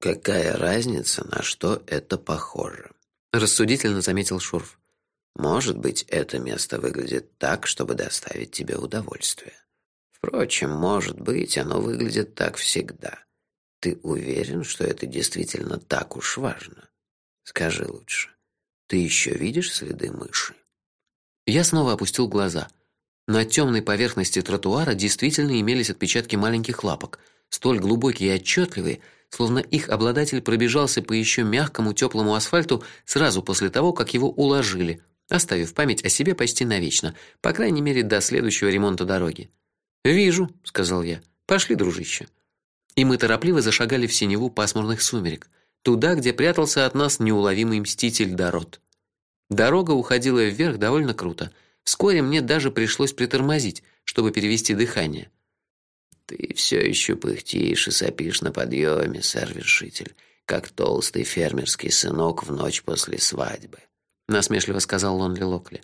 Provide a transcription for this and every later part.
Какая разница, на что это похоже? рассудительно заметил Шурф. Может быть, это место выглядит так, чтобы доставить тебе удовольствие. Впрочем, может быть, оно выглядит так всегда. Ты уверен, что это действительно так уж важно? Скажи лучше. Ты еще видишь следы мыши? Я снова опустил глаза. На темной поверхности тротуара действительно имелись отпечатки маленьких лапок, столь глубокие и отчетливые, словно их обладатель пробежался по еще мягкому теплому асфальту сразу после того, как его уложили, оставив память о себе почти навечно, по крайней мере, до следующего ремонта дороги. "Вижу", сказал я. "Пошли, дружище". И мы торопливо зашагали в синеву пасмурных сумерек, туда, где прятался от нас неуловимый мститель Дорот. Дорога уходила вверх довольно круто. Вскоре мне даже пришлось притормозить, чтобы перевести дыхание. Ты все еще пыхтишь и сопишь на подъеме, сэр-вершитель, как толстый фермерский сынок в ночь после свадьбы, насмешливо сказал Лонли Локли.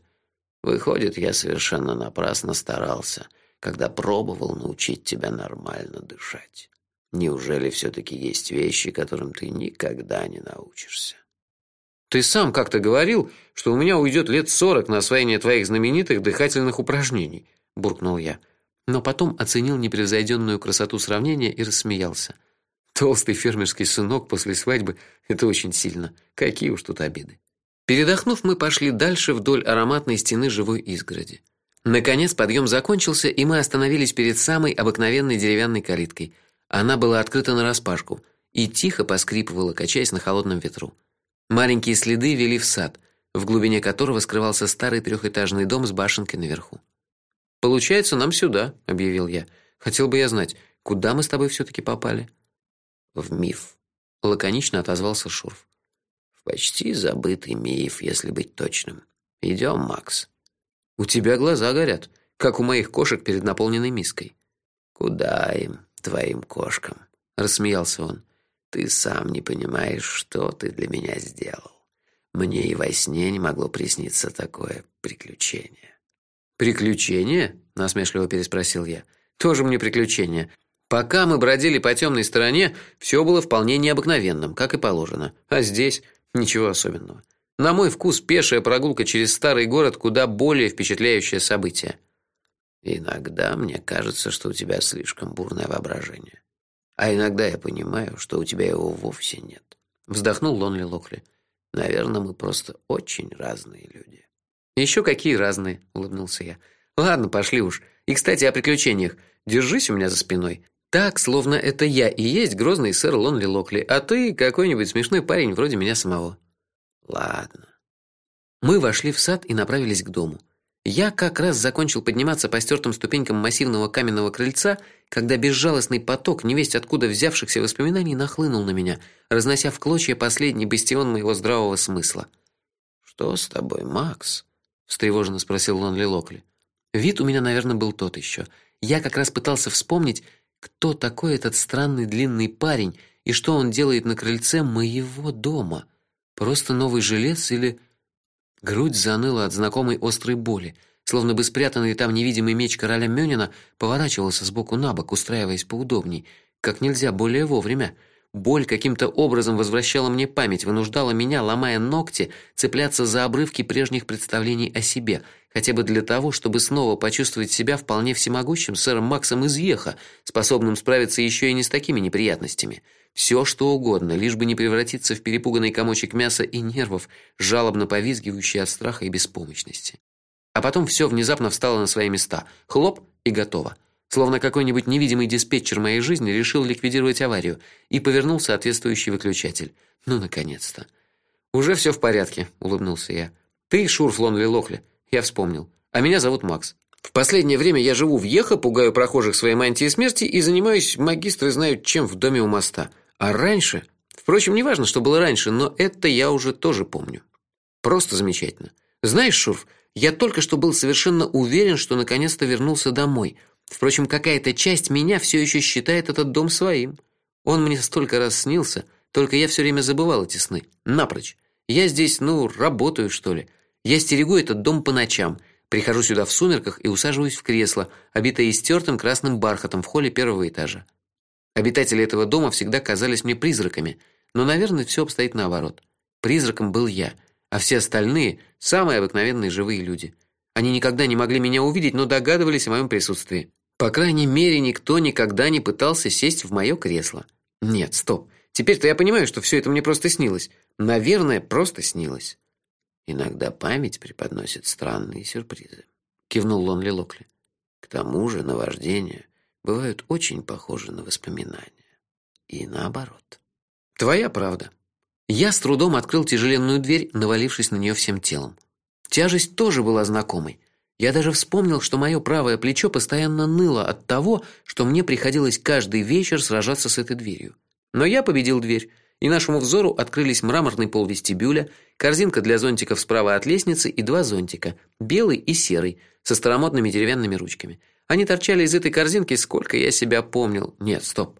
Выходит, я совершенно напрасно старался, когда пробовал научить тебя нормально дышать. Неужели все таки есть вещи, которым ты никогда не научишься? Ты сам как-то говорил, что у меня уйдет лет сорок на освоение твоих знаменитых дыхательных упражнений, буркнул я но потом оценил непревзойденную красоту сравнения и рассмеялся. Толстый фермерский сынок после свадьбы это очень сильно. Какие уж тут обиды. Передохнув, мы пошли дальше вдоль ароматной стены живой изгороди. Наконец подъем закончился, и мы остановились перед самой обыкновенной деревянной калиткой. Она была открыта на распашку и тихо поскрипывала, качаясь на холодном ветру. Маленькие следы вели в сад, в глубине которого скрывался старый трехэтажный дом с башенкой наверху. Получается, нам сюда, объявил я. Хотел бы я знать, куда мы с тобой все таки попали? В миф, лаконично отозвался Шурф. В почти забытый миф, если быть точным. Идем, Макс. У тебя глаза горят, как у моих кошек перед наполненной миской. Куда им, твоим кошкам? рассмеялся он. Ты сам не понимаешь, что ты для меня сделал. Мне и во сне не могло присниться такое приключение. Приключение? насмешливо переспросил я. Тоже мне приключение. Пока мы бродили по темной стороне, все было вполне необыкновенным, как и положено. А здесь ничего особенного. На мой вкус пешая прогулка через старый город куда более впечатляющее событие. Иногда мне кажется, что у тебя слишком бурное воображение. А иногда я понимаю, что у тебя его вовсе нет. Вздохнул Лонли Локли. Наверное, мы просто очень разные люди. Еще какие разные, улыбнулся я. Ладно, пошли уж. И, кстати, о приключениях. Держись у меня за спиной. Так, словно это я и есть грозный сэр Лонли Локли, а ты какой-нибудь смешной парень вроде меня самого. Ладно. Мы вошли в сад и направились к дому. Я как раз закончил подниматься по стертым ступенькам массивного каменного крыльца, когда безжалостный поток невесть откуда взявшихся воспоминаний нахлынул на меня, разнося в клочья последний бастион моего здравого смысла. Что с тобой, Макс? Встревоженно спросил Лонли Локли. Вид у меня, наверное, был тот еще. Я как раз пытался вспомнить, кто такой этот странный длинный парень и что он делает на крыльце моего дома. Просто новый жилец или грудь заныла от знакомой острой боли, словно бы спрятанный там невидимый меч короля Мёнина поворачивался с боку на бок, устраиваясь поудобней, как нельзя более вовремя. Боль каким-то образом возвращала мне память, вынуждала меня, ломая ногти, цепляться за обрывки прежних представлений о себе, хотя бы для того, чтобы снова почувствовать себя вполне всемогущим сэром Максом из Еха, способным справиться еще и не с такими неприятностями. Все что угодно, лишь бы не превратиться в перепуганный комочек мяса и нервов, жалобно повизгивающий от страха и беспомощности. А потом все внезапно встало на свои места. Хлоп и готово. Словно какой-нибудь невидимый диспетчер моей жизни решил ликвидировать аварию и повернул соответствующий выключатель. Ну наконец-то. Уже все в порядке, улыбнулся я. Ты Шурф Лонли Лохли. Я вспомнил. А меня зовут Макс. В последнее время я живу в Ехо, пугаю прохожих своей мантией смерти и занимаюсь, магистры знают чем, в доме у моста. А раньше, впрочем, неважно, что было раньше, но это я уже тоже помню. Просто замечательно. Знаешь, Шурф, я только что был совершенно уверен, что наконец-то вернулся домой. Впрочем, какая-то часть меня все еще считает этот дом своим. Он мне столько раз снился, только я все время забывал эти сны. Напрочь. Я здесь, ну, работаю, что ли. Я стерегу этот дом по ночам. Прихожу сюда в сумерках и усаживаюсь в кресло, обитое истертым красным бархатом в холле первого этажа. Обитатели этого дома всегда казались мне призраками, но, наверное, все обстоит наоборот. Призраком был я, а все остальные самые обыкновенные живые люди. Они никогда не могли меня увидеть, но догадывались о моем присутствии. По крайней мере, никто никогда не пытался сесть в мое кресло. Нет, стоп. Теперь-то я понимаю, что все это мне просто снилось. Наверное, просто снилось. Иногда память преподносит странные сюрпризы, кивнул Лонли Локли. К тому же наваждения бывают очень похожи на воспоминания. И наоборот. Твоя правда. Я с трудом открыл тяжеленную дверь, навалившись на нее всем телом. Тяжесть тоже была знакомой. Я даже вспомнил, что мое правое плечо постоянно ныло от того, что мне приходилось каждый вечер сражаться с этой дверью. Но я победил дверь, и нашему взору открылись мраморный пол вестибюля, корзинка для зонтиков справа от лестницы и два зонтика, белый и серый, со старомодными деревянными ручками. Они торчали из этой корзинки, сколько я себя помнил. Нет, стоп.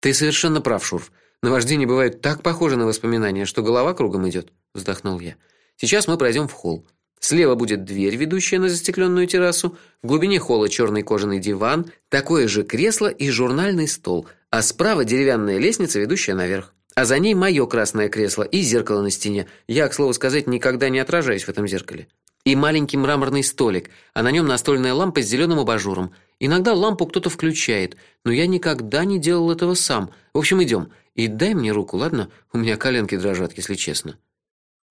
Ты совершенно прав, Шурф. Наваждение бывает так похоже на воспоминания, что голова кругом идет. вздохнул я. Сейчас мы пройдем в холл. Слева будет дверь, ведущая на застекленную террасу, в глубине холла черный кожаный диван, такое же кресло и журнальный стол, а справа деревянная лестница, ведущая наверх. А за ней мое красное кресло и зеркало на стене. Я, к слову сказать, никогда не отражаюсь в этом зеркале и маленький мраморный столик, а на нем настольная лампа с зеленым абажуром. Иногда лампу кто-то включает, но я никогда не делал этого сам. В общем, идем. И дай мне руку, ладно? У меня коленки дрожат, если честно.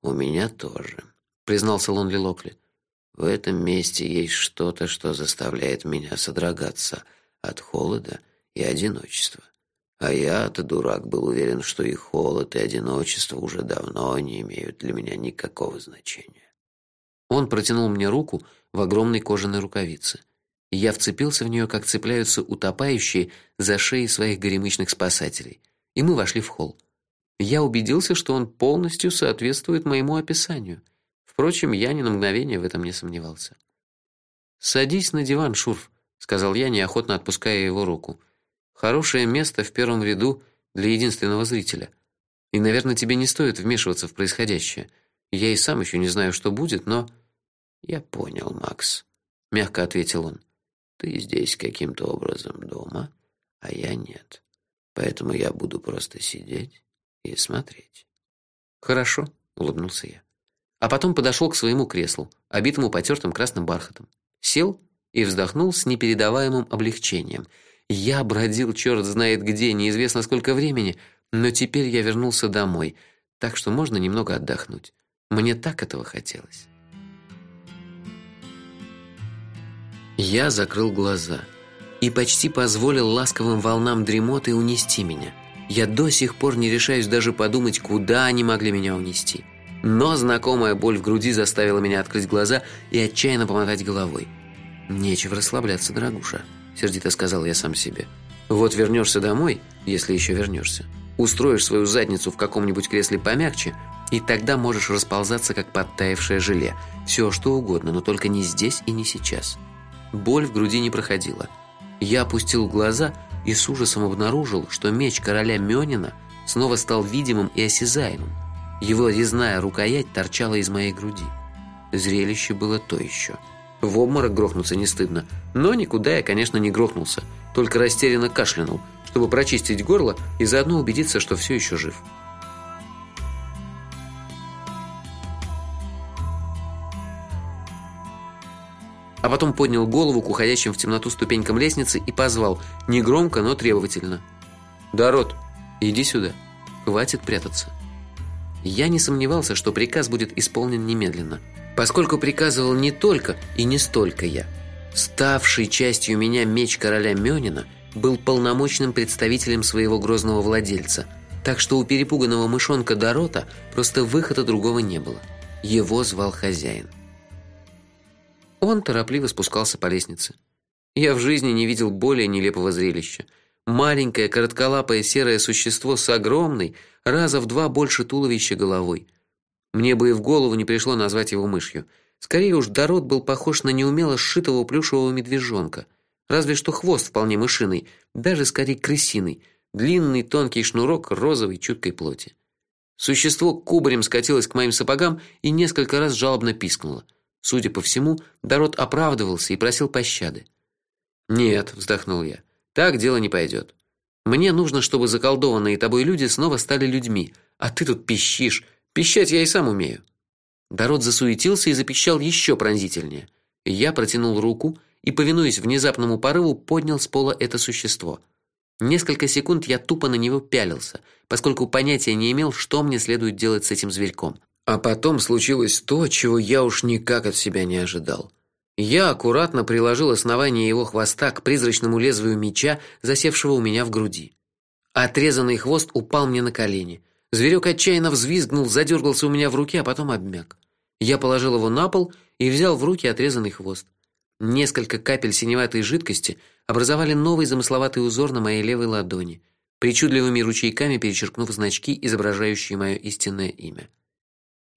У меня тоже, признался Лонли Локли. В этом месте есть что-то, что заставляет меня содрогаться от холода и одиночества. А я-то дурак был уверен, что и холод, и одиночество уже давно не имеют для меня никакого значения. Он протянул мне руку в огромной кожаной рукавице. И я вцепился в нее, как цепляются утопающие за шеи своих горемычных спасателей. И мы вошли в холл. Я убедился, что он полностью соответствует моему описанию. Впрочем, я ни на мгновение в этом не сомневался. Садись на диван, Шурф, сказал я, неохотно отпуская его руку. Хорошее место в первом ряду для единственного зрителя. И, наверное, тебе не стоит вмешиваться в происходящее. Я и сам еще не знаю, что будет, но я понял, Макс, мягко ответил он. Ты здесь каким-то образом дома, а я нет. Поэтому я буду просто сидеть и смотреть. Хорошо, улыбнулся я. А потом подошел к своему креслу, обитому потертым красным бархатом. Сел и вздохнул с непередаваемым облегчением. Я бродил черт знает где, неизвестно сколько времени, но теперь я вернулся домой, так что можно немного отдохнуть. Мне так этого хотелось. Я закрыл глаза и почти позволил ласковым волнам дремоты унести меня. Я до сих пор не решаюсь даже подумать, куда они могли меня унести. Но знакомая боль в груди заставила меня открыть глаза и отчаянно помотать головой. Нечего расслабляться, дорогуша, сердито сказал я сам себе. Вот вернешься домой, если еще вернешься, устроишь свою задницу в каком-нибудь кресле помягче, и тогда можешь расползаться как подтаявшее желе. Все что угодно, но только не здесь и не сейчас. Боль в груди не проходила. Я опустил глаза и с ужасом обнаружил, что меч короля Мёнина снова стал видимым и осязаемым. Его резная рукоять торчала из моей груди. Зрелище было то еще. В обморок грохнуться не стыдно, но никуда я, конечно, не грохнулся, только растерянно кашлянул, чтобы прочистить горло и заодно убедиться, что все еще жив. а потом поднял голову к уходящим в темноту ступенькам лестницы и позвал, негромко, но требовательно. «Дорот, иди сюда. Хватит прятаться». Я не сомневался, что приказ будет исполнен немедленно, поскольку приказывал не только и не столько я. Ставший частью меня меч короля Мёнина был полномочным представителем своего грозного владельца, так что у перепуганного мышонка Дорота просто выхода другого не было. Его звал хозяин. Он торопливо спускался по лестнице. Я в жизни не видел более нелепого зрелища. Маленькое, коротколапое серое существо с огромной, раза в два больше туловища головой. Мне бы и в голову не пришло назвать его мышью. Скорее уж Дорот был похож на неумело сшитого плюшевого медвежонка. Разве что хвост вполне мышиный, даже скорее крысиный, длинный тонкий шнурок розовой чуткой плоти. Существо кубарем скатилось к моим сапогам и несколько раз жалобно пискнуло. Судя по всему, Дорот оправдывался и просил пощады. "Нет", вздохнул я. "Так дело не пойдет. Мне нужно, чтобы заколдованные тобой люди снова стали людьми, а ты тут пищишь. Пищать я и сам умею. Дород засуетился и запищал еще пронзительнее. Я протянул руку и, повинуясь внезапному порыву, поднял с пола это существо. Несколько секунд я тупо на него пялился, поскольку понятия не имел, что мне следует делать с этим зверьком. А потом случилось то, чего я уж никак от себя не ожидал. Я аккуратно приложил основание его хвоста к призрачному лезвию меча, засевшего у меня в груди. Отрезанный хвост упал мне на колени. Зверек отчаянно взвизгнул, задергался у меня в руке, а потом обмяк. Я положил его на пол и взял в руки отрезанный хвост. Несколько капель синеватой жидкости образовали новый замысловатый узор на моей левой ладони, причудливыми ручейками перечеркнув значки, изображающие мое истинное имя.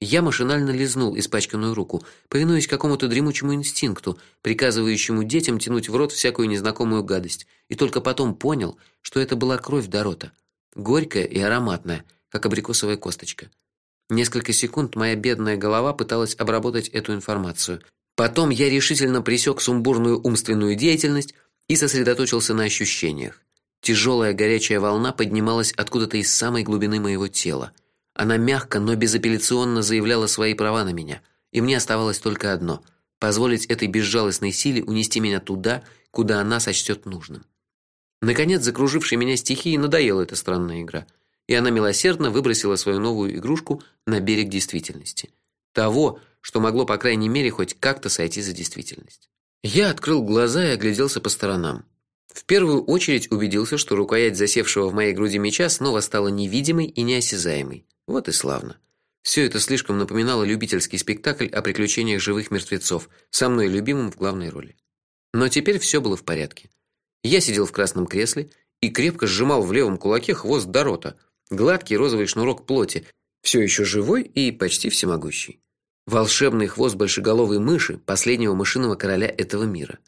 Я машинально лизнул испачканную руку, повинуясь какому-то дремучему инстинкту, приказывающему детям тянуть в рот всякую незнакомую гадость, и только потом понял, что это была кровь Дорота, горькая и ароматная, как абрикосовая косточка. Несколько секунд моя бедная голова пыталась обработать эту информацию. Потом я решительно пресек сумбурную умственную деятельность и сосредоточился на ощущениях. Тяжелая горячая волна поднималась откуда-то из самой глубины моего тела. Она мягко, но безапелляционно заявляла свои права на меня, и мне оставалось только одно позволить этой безжалостной силе унести меня туда, куда она сочтет нужным. Наконец, закружившей меня стихии надоела эта странная игра, и она милосердно выбросила свою новую игрушку на берег действительности, того, что могло по крайней мере хоть как-то сойти за действительность. Я открыл глаза и огляделся по сторонам. В первую очередь убедился, что рукоять засевшего в моей груди меча снова стала невидимой и неосязаемой. Вот и славно. Все это слишком напоминало любительский спектакль о приключениях живых мертвецов, со мной любимым в главной роли. Но теперь все было в порядке. Я сидел в красном кресле и крепко сжимал в левом кулаке хвост Дорота, гладкий розовый шнурок плоти, все еще живой и почти всемогущий. Волшебный хвост большеголовой мыши, последнего мышиного короля этого мира.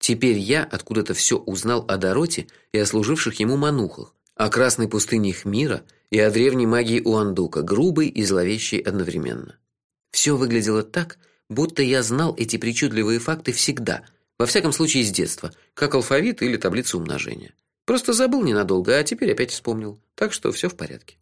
Теперь я откуда-то все узнал о Дороте и о служивших ему манухах, о красной пустыне мира и о древней магии Уандука, грубой и зловещей одновременно. Все выглядело так, будто я знал эти причудливые факты всегда, во всяком случае с детства, как алфавит или таблицу умножения. Просто забыл ненадолго, а теперь опять вспомнил. Так что все в порядке.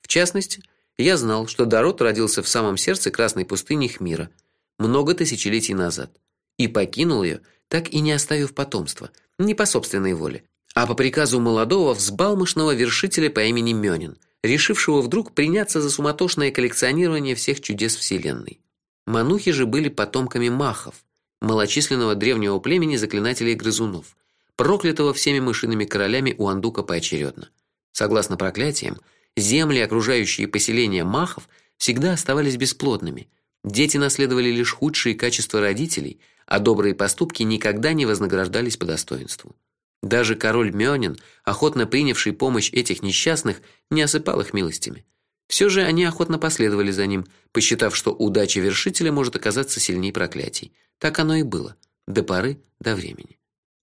В частности, я знал, что Дарот родился в самом сердце красной пустыни Хмира много тысячелетий назад и покинул ее, так и не оставив потомства, не по собственной воле, а по приказу молодого взбалмошного вершителя по имени Мёнин, решившего вдруг приняться за суматошное коллекционирование всех чудес вселенной. Манухи же были потомками махов, малочисленного древнего племени заклинателей грызунов, проклятого всеми мышиными королями у Андука поочередно. Согласно проклятиям, земли, окружающие поселения махов, всегда оставались бесплодными. Дети наследовали лишь худшие качества родителей, а добрые поступки никогда не вознаграждались по достоинству. Даже король Мёнин, охотно принявший помощь этих несчастных, не осыпал их милостями. Все же они охотно последовали за ним, посчитав, что удача вершителя может оказаться сильнее проклятий. Так оно и было, до поры до времени.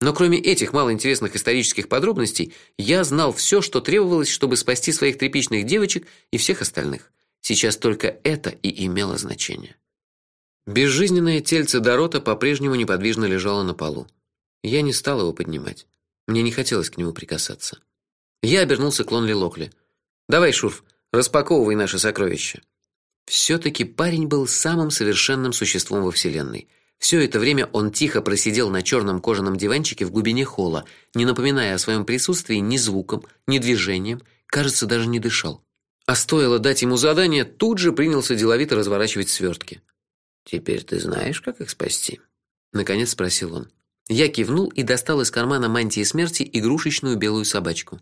Но кроме этих малоинтересных исторических подробностей, я знал все, что требовалось, чтобы спасти своих трепичных девочек и всех остальных. Сейчас только это и имело значение. Безжизненное тельце Дорота по-прежнему неподвижно лежало на полу. Я не стал его поднимать. Мне не хотелось к нему прикасаться. Я обернулся к Лонли Локли. Давай, Шурф, распаковывай наши сокровища. все таки парень был самым совершенным существом во вселенной. Все это время он тихо просидел на черном кожаном диванчике в глубине холла, не напоминая о своем присутствии ни звуком, ни движением, кажется, даже не дышал. А стоило дать ему задание, тут же принялся деловито разворачивать свертки. Теперь ты знаешь, как их спасти? наконец спросил он. Я кивнул и достал из кармана мантии смерти игрушечную белую собачку.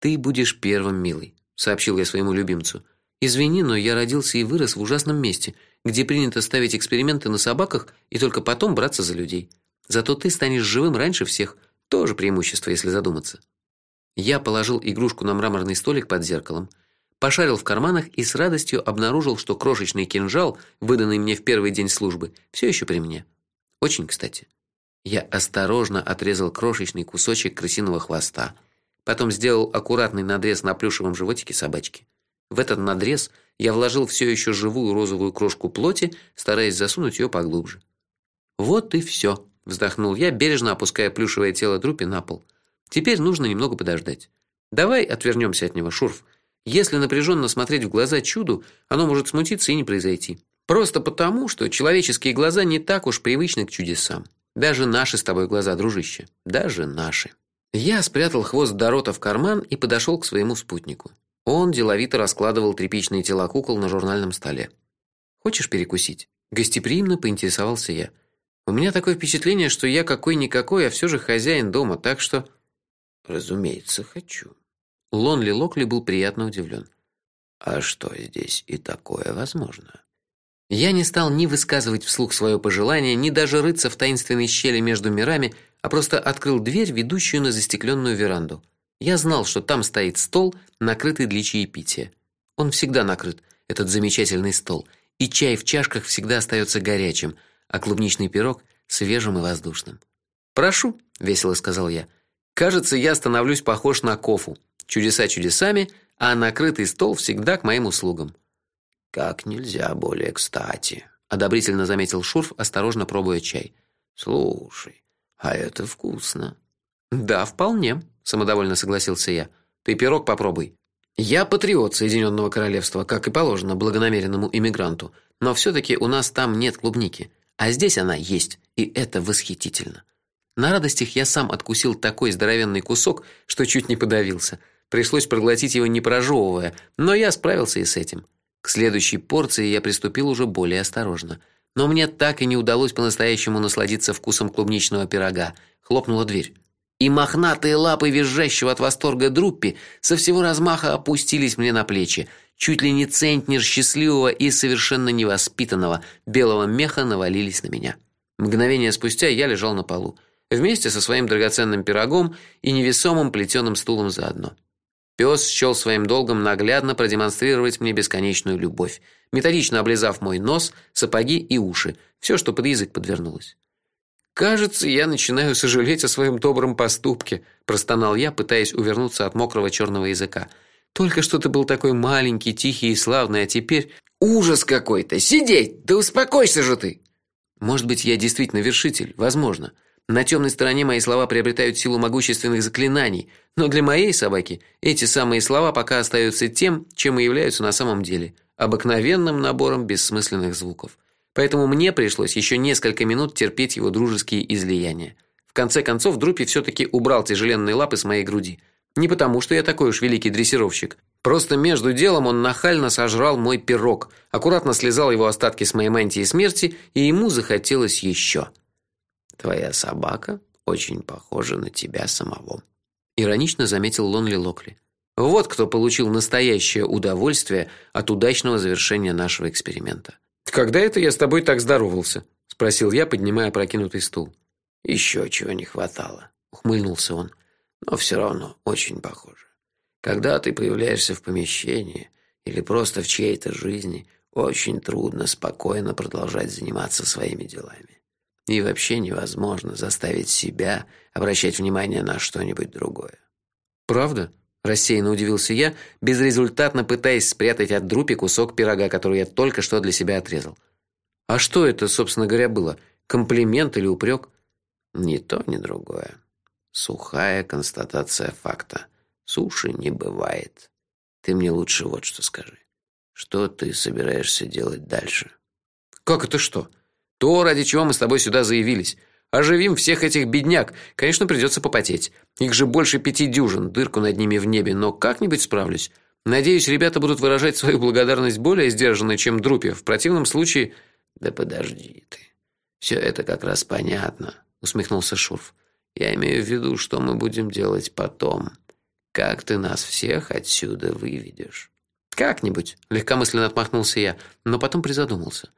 Ты будешь первым, милый, сообщил я своему любимцу. Извини, но я родился и вырос в ужасном месте, где принято ставить эксперименты на собаках и только потом браться за людей. Зато ты станешь живым раньше всех, тоже преимущество, если задуматься. Я положил игрушку на мраморный столик под зеркалом, пошарил в карманах и с радостью обнаружил, что крошечный кинжал, выданный мне в первый день службы, все еще при мне. Очень, кстати. Я осторожно отрезал крошечный кусочек крысиного хвоста, потом сделал аккуратный надрез на плюшевом животике собачки. В этот надрез я вложил все еще живую розовую крошку плоти, стараясь засунуть ее поглубже. Вот и все, вздохнул я, бережно опуская плюшевое тело Друпи на пол. Теперь нужно немного подождать. Давай отвернемся от него, Шурф. Если напряженно смотреть в глаза чуду, оно может смутиться и не произойти. Просто потому, что человеческие глаза не так уж привычны к чудесам. Даже наши с тобой глаза, дружище, даже наши. Я спрятал хвост Дорота в карман и подошел к своему спутнику. Он деловито раскладывал тряпичные тела кукол на журнальном столе. Хочешь перекусить? Гостеприимно поинтересовался я. У меня такое впечатление, что я какой-никакой, а все же хозяин дома, так что разумеется, хочу. Лонли Локли был приятно удивлен. А что здесь и такое возможно? Я не стал ни высказывать вслух свое пожелание, ни даже рыться в таинственной щели между мирами, а просто открыл дверь, ведущую на застекленную веранду. Я знал, что там стоит стол, накрытый для чаепития. Он всегда накрыт, этот замечательный стол, и чай в чашках всегда остается горячим, а клубничный пирог свежим и воздушным. "Прошу", весело сказал я. "Кажется, я становлюсь похож на Кофу. Чудеса чудесами, а накрытый стол всегда к моим услугам". Как нельзя более кстати, одобрительно заметил Шурф, осторожно пробуя чай. Слушай, а это вкусно. Да, вполне, самодовольно согласился я. Ты пирог попробуй. Я патриот Соединенного королевства, как и положено благонамеренному иммигранту, но все таки у нас там нет клубники, а здесь она есть, и это восхитительно. На радостях я сам откусил такой здоровенный кусок, что чуть не подавился. Пришлось проглотить его не прожевывая, но я справился и с этим. К следующей порции я приступил уже более осторожно. Но мне так и не удалось по-настоящему насладиться вкусом клубничного пирога. Хлопнула дверь. И мохнатые лапы визжащего от восторга Друппи со всего размаха опустились мне на плечи. Чуть ли не центнер счастливого и совершенно невоспитанного белого меха навалились на меня. Мгновение спустя я лежал на полу, вместе со своим драгоценным пирогом и невесомым плетеным стулом заодно. Пес счел своим долгом наглядно продемонстрировать мне бесконечную любовь, методично облизав мой нос, сапоги и уши, все, что под язык подвернулось. Кажется, я начинаю сожалеть о своем добром поступке, простонал я, пытаясь увернуться от мокрого черного языка. Только что ты был такой маленький, тихий и славный, а теперь ужас какой-то. Сидеть, да успокойся же ты. Может быть, я действительно вершитель, возможно. На темной стороне мои слова приобретают силу могущественных заклинаний, но для моей собаки эти самые слова пока остаются тем, чем и являются на самом деле обыкновенным набором бессмысленных звуков. Поэтому мне пришлось еще несколько минут терпеть его дружеские излияния. В конце концов Друпи все таки убрал тяжеленные лапы с моей груди. Не потому, что я такой уж великий дрессировщик. Просто между делом он нахально сожрал мой пирог, аккуратно слезал его остатки с моей мантии смерти, и ему захотелось еще. Твоя собака очень похожа на тебя самого, иронично заметил Лонли Локли. Вот кто получил настоящее удовольствие от удачного завершения нашего эксперимента. Когда это я с тобой так здоровался? спросил я, поднимая прокинутый стул. Еще чего не хватало, ухмыльнулся он. Но все равно очень похоже. Когда ты появляешься в помещении или просто в чьей-то жизни, очень трудно спокойно продолжать заниматься своими делами. И вообще невозможно заставить себя обращать внимание на что-нибудь другое. Правда? рассеянно удивился я, безрезультатно пытаясь спрятать от Друпи кусок пирога, который я только что для себя отрезал. А что это, собственно говоря, было? Комплимент или упрек? Ни то, ни другое. Сухая констатация факта. Суши не бывает. Ты мне лучше вот что скажи. Что ты собираешься делать дальше? Как это что? То, ради чего мы с тобой сюда заявились. Оживим всех этих бедняк. Конечно, придется попотеть. Их же больше пяти дюжин, дырку над ними в небе, но как-нибудь справлюсь. Надеюсь, ребята будут выражать свою благодарность более сдержанно, чем Друпи. В противном случае Да подожди ты. Все это как раз понятно, усмехнулся Шурф. Я имею в виду, что мы будем делать потом. Как ты нас всех отсюда выведешь? Как-нибудь, легкомысленно отмахнулся я, но потом призадумался.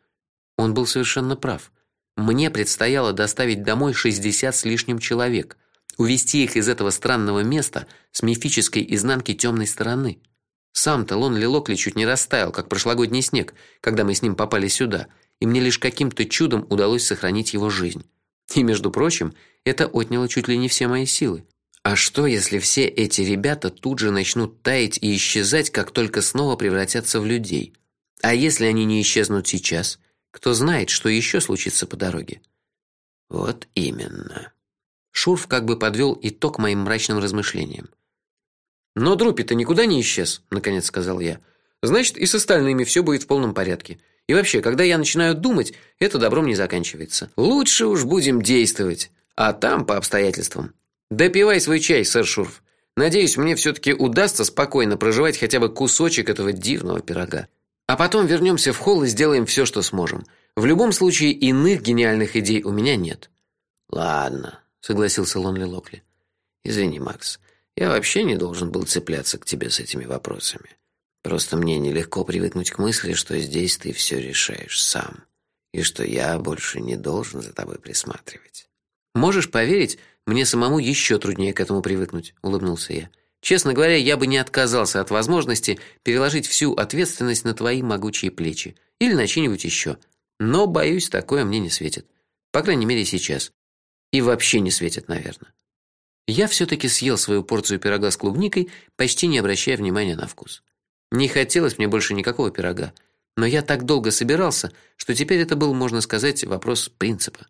Он был совершенно прав. Мне предстояло доставить домой 60 с лишним человек, увести их из этого странного места с мифической изнанки темной стороны. Сам-то Лонли Локли чуть не растаял, как прошлогодний снег, когда мы с ним попали сюда, и мне лишь каким-то чудом удалось сохранить его жизнь. И, между прочим, это отняло чуть ли не все мои силы. А что, если все эти ребята тут же начнут таять и исчезать, как только снова превратятся в людей? А если они не исчезнут сейчас? Кто знает, что еще случится по дороге? Вот именно. Шурф как бы подвел итог моим мрачным размышлениям. Но Друпи-то никуда не исчез, наконец сказал я. Значит, и с остальными все будет в полном порядке. И вообще, когда я начинаю думать, это добром не заканчивается. Лучше уж будем действовать, а там по обстоятельствам. Допивай свой чай, сэр Шурф. Надеюсь, мне все таки удастся спокойно проживать хотя бы кусочек этого дивного пирога. А потом вернемся в холл и сделаем все, что сможем. В любом случае иных гениальных идей у меня нет. Ладно, согласился Лонли Локли. Извини, Макс. Я вообще не должен был цепляться к тебе с этими вопросами. Просто мне нелегко привыкнуть к мысли, что здесь ты все решаешь сам, и что я больше не должен за тобой присматривать. Можешь поверить, мне самому еще труднее к этому привыкнуть, улыбнулся я. Честно говоря, я бы не отказался от возможности переложить всю ответственность на твои могучие плечи или на чьи-нибудь еще. Но боюсь, такое мне не светит. По крайней мере, сейчас. И вообще не светит, наверное. Я все таки съел свою порцию пирога с клубникой, почти не обращая внимания на вкус. Не хотелось мне больше никакого пирога, но я так долго собирался, что теперь это был, можно сказать, вопрос принципа.